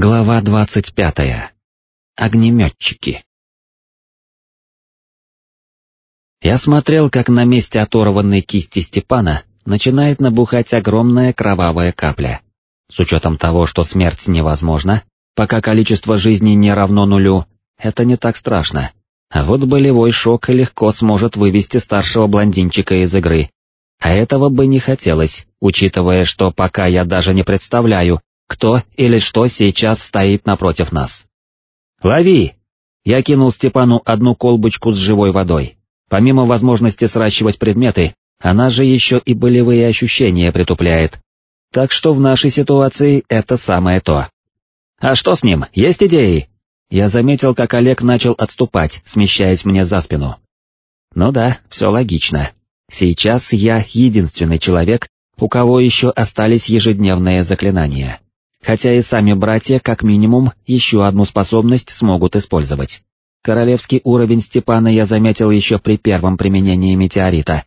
Глава двадцать пятая. Огнеметчики. Я смотрел, как на месте оторванной кисти Степана начинает набухать огромная кровавая капля. С учетом того, что смерть невозможна, пока количество жизней не равно нулю, это не так страшно. А вот болевой шок легко сможет вывести старшего блондинчика из игры. А этого бы не хотелось, учитывая, что пока я даже не представляю, кто или что сейчас стоит напротив нас. «Лови!» Я кинул Степану одну колбочку с живой водой. Помимо возможности сращивать предметы, она же еще и болевые ощущения притупляет. Так что в нашей ситуации это самое то. «А что с ним, есть идеи?» Я заметил, как Олег начал отступать, смещаясь мне за спину. Ну да, все логично. Сейчас я единственный человек, у кого еще остались ежедневные заклинания хотя и сами братья, как минимум, еще одну способность смогут использовать. Королевский уровень Степана я заметил еще при первом применении метеорита.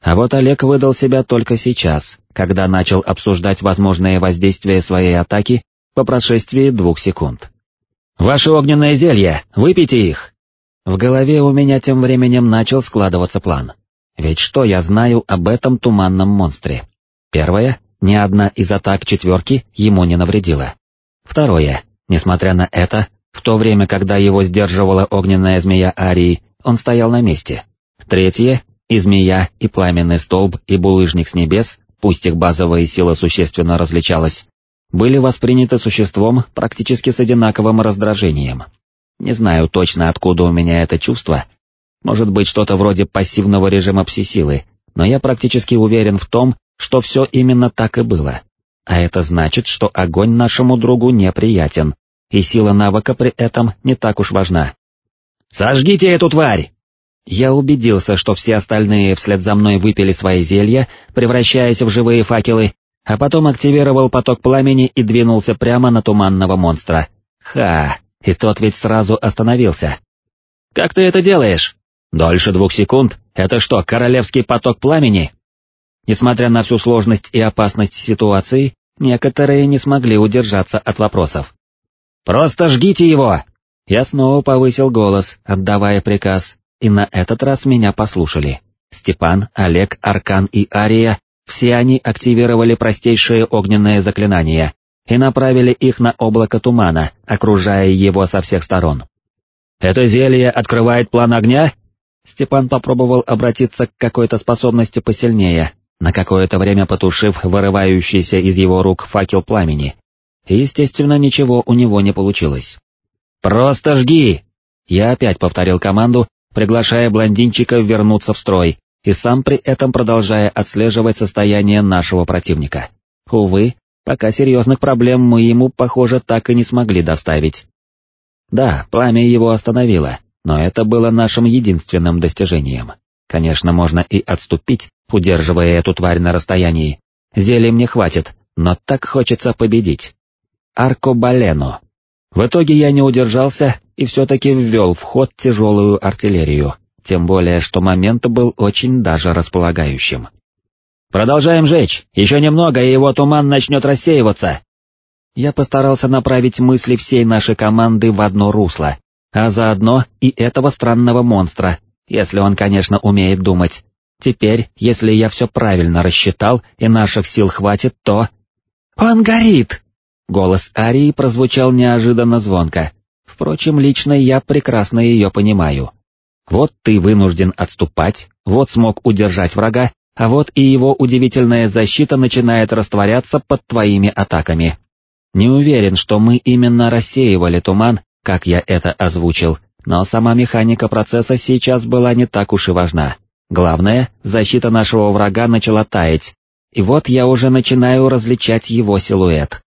А вот Олег выдал себя только сейчас, когда начал обсуждать возможное воздействие своей атаки по прошествии двух секунд. «Ваши огненные зелья, выпейте их!» В голове у меня тем временем начал складываться план. Ведь что я знаю об этом туманном монстре? Первое, ни одна из атак четверки ему не навредила. Второе, несмотря на это, в то время, когда его сдерживала огненная змея Арии, он стоял на месте. Третье, и змея, и пламенный столб, и булыжник с небес, пусть их базовая сила существенно различалась, были восприняты существом практически с одинаковым раздражением. Не знаю точно, откуда у меня это чувство, может быть что-то вроде пассивного режима пси-силы, но я практически уверен в том, что все именно так и было. А это значит, что огонь нашему другу неприятен, и сила навыка при этом не так уж важна. «Сожгите эту тварь!» Я убедился, что все остальные вслед за мной выпили свои зелья, превращаясь в живые факелы, а потом активировал поток пламени и двинулся прямо на туманного монстра. Ха, и тот ведь сразу остановился. «Как ты это делаешь?» «Дольше двух секунд? Это что, королевский поток пламени?» Несмотря на всю сложность и опасность ситуации, некоторые не смогли удержаться от вопросов. «Просто жгите его!» Я снова повысил голос, отдавая приказ, и на этот раз меня послушали. Степан, Олег, Аркан и Ария, все они активировали простейшие огненные заклинания и направили их на облако тумана, окружая его со всех сторон. «Это зелье открывает план огня?» Степан попробовал обратиться к какой-то способности посильнее, на какое-то время потушив вырывающийся из его рук факел пламени. естественно, ничего у него не получилось. «Просто жги!» Я опять повторил команду, приглашая блондинчика вернуться в строй, и сам при этом продолжая отслеживать состояние нашего противника. Увы, пока серьезных проблем мы ему, похоже, так и не смогли доставить. Да, пламя его остановило, но это было нашим единственным достижением. Конечно, можно и отступить, удерживая эту тварь на расстоянии. Зелий мне хватит, но так хочется победить. Аркобалено. В итоге я не удержался и все-таки ввел в ход тяжелую артиллерию, тем более что момент был очень даже располагающим. «Продолжаем жечь, еще немного, и его туман начнет рассеиваться!» Я постарался направить мысли всей нашей команды в одно русло, а заодно и этого странного монстра, если он, конечно, умеет думать. Теперь, если я все правильно рассчитал и наших сил хватит, то... «Он горит!» Голос Арии прозвучал неожиданно звонко. Впрочем, лично я прекрасно ее понимаю. Вот ты вынужден отступать, вот смог удержать врага, а вот и его удивительная защита начинает растворяться под твоими атаками. Не уверен, что мы именно рассеивали туман, как я это озвучил, но сама механика процесса сейчас была не так уж и важна. Главное, защита нашего врага начала таять, и вот я уже начинаю различать его силуэт.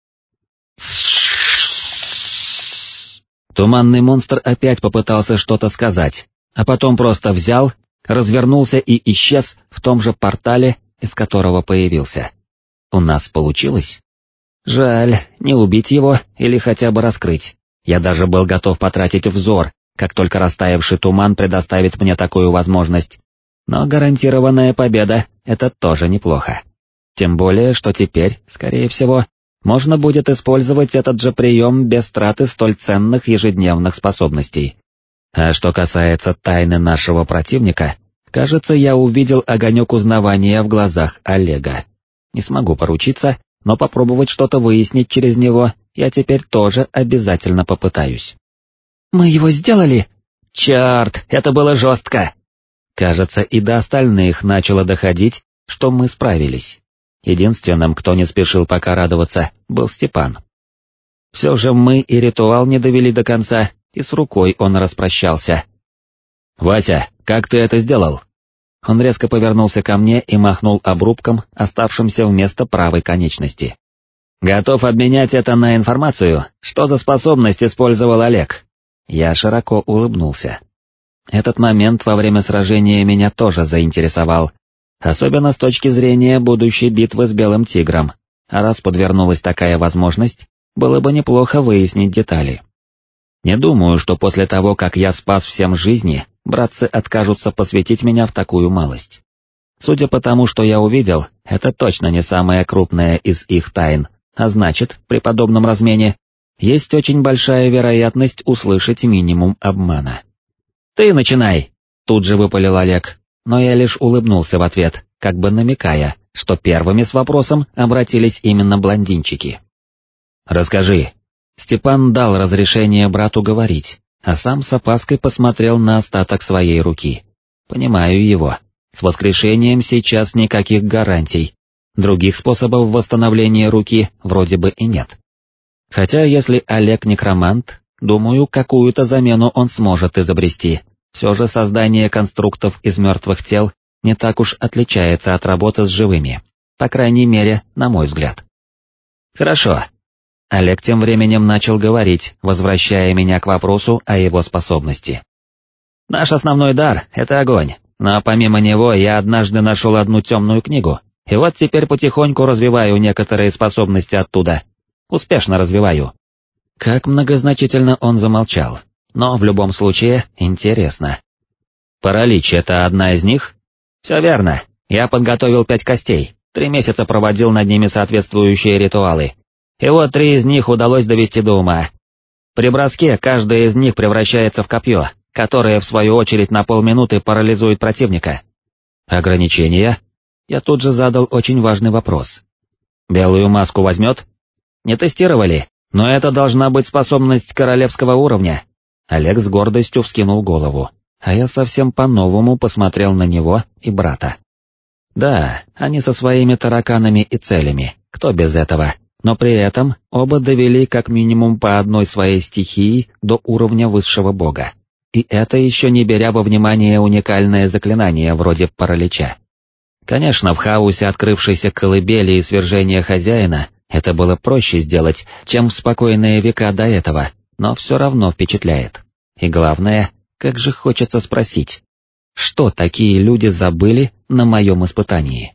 Туманный монстр опять попытался что-то сказать, а потом просто взял, развернулся и исчез в том же портале, из которого появился. У нас получилось? Жаль, не убить его или хотя бы раскрыть. Я даже был готов потратить взор, как только растаявший туман предоставит мне такую возможность, но гарантированная победа — это тоже неплохо. Тем более, что теперь, скорее всего, можно будет использовать этот же прием без траты столь ценных ежедневных способностей. А что касается тайны нашего противника, кажется, я увидел огонек узнавания в глазах Олега. Не смогу поручиться, но попробовать что-то выяснить через него я теперь тоже обязательно попытаюсь. «Мы его сделали?» «Черт, это было жестко!» Кажется, и до остальных начало доходить, что мы справились. Единственным, кто не спешил пока радоваться, был Степан. Все же мы и ритуал не довели до конца, и с рукой он распрощался. «Вася, как ты это сделал?» Он резко повернулся ко мне и махнул обрубком, оставшимся вместо правой конечности. «Готов обменять это на информацию, что за способность использовал Олег?» Я широко улыбнулся. Этот момент во время сражения меня тоже заинтересовал, особенно с точки зрения будущей битвы с Белым Тигром, а раз подвернулась такая возможность, было бы неплохо выяснить детали. Не думаю, что после того, как я спас всем жизни, братцы откажутся посвятить меня в такую малость. Судя по тому, что я увидел, это точно не самая крупная из их тайн, а значит, при подобном размене, есть очень большая вероятность услышать минимум обмана. «Ты начинай!» — тут же выпалил Олег, но я лишь улыбнулся в ответ, как бы намекая, что первыми с вопросом обратились именно блондинчики. «Расскажи». Степан дал разрешение брату говорить, а сам с опаской посмотрел на остаток своей руки. Понимаю его. С воскрешением сейчас никаких гарантий. Других способов восстановления руки вроде бы и нет. Хотя если Олег некромант, думаю, какую-то замену он сможет изобрести, все же создание конструктов из мертвых тел не так уж отличается от работы с живыми, по крайней мере, на мой взгляд. Хорошо. Олег тем временем начал говорить, возвращая меня к вопросу о его способности. Наш основной дар — это огонь, но помимо него я однажды нашел одну темную книгу, и вот теперь потихоньку развиваю некоторые способности оттуда. Успешно развиваю. Как многозначительно он замолчал но в любом случае интересно. Паралич — это одна из них? Все верно, я подготовил пять костей, три месяца проводил над ними соответствующие ритуалы, и вот три из них удалось довести до ума. При броске каждая из них превращается в копье, которое в свою очередь на полминуты парализует противника. Ограничения? Я тут же задал очень важный вопрос. Белую маску возьмет? Не тестировали, но это должна быть способность королевского уровня, Олег с гордостью вскинул голову, а я совсем по-новому посмотрел на него и брата. Да, они со своими тараканами и целями, кто без этого, но при этом оба довели как минимум по одной своей стихии до уровня высшего бога. И это еще не беря во внимание уникальное заклинание вроде паралича. Конечно, в хаосе открывшейся колыбели и свержения хозяина это было проще сделать, чем в спокойные века до этого, но все равно впечатляет. И главное, как же хочется спросить, что такие люди забыли на моем испытании?